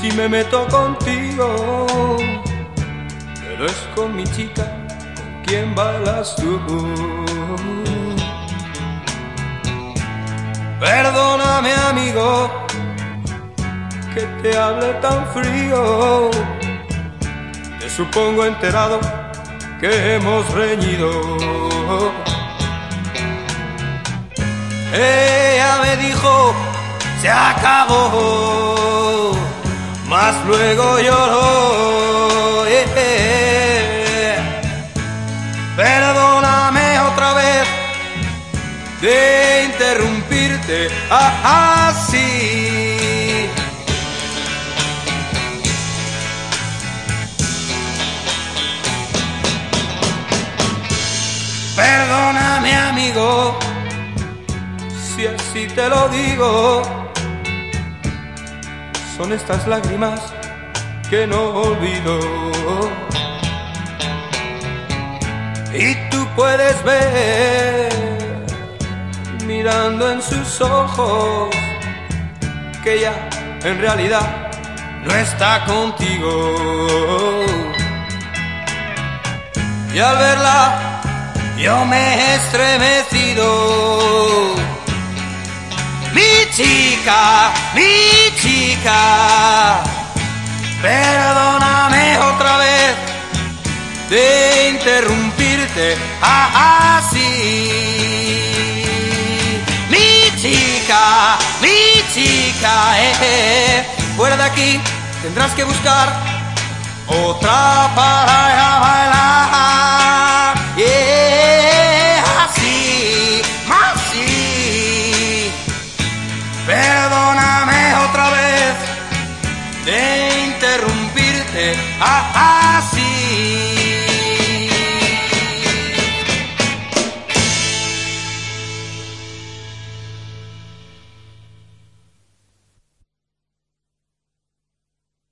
si me meto contigo, pero es con mi chica con quien bailas tú. Perdóname amigo que te hable tan frío, te supongo enterado que hemos reñido. Ella me dijo, se acabó, más luego lloró. eh, eh. Perdóname otra vez de interrumpirte así. Perdóname amigo, si así te lo digo, son estas lágrimas que no olvido. Y tú puedes ver, mirando en sus ojos, que ya en realidad no está contigo. Y al verla, yo me he estremecido. Mi chica, mi chica, perdóname otra vez de interrumpirte. Así. Mi chica, mi chica, eh, eh, fuera de aquí tendrás que buscar otra para ah, ah, sí.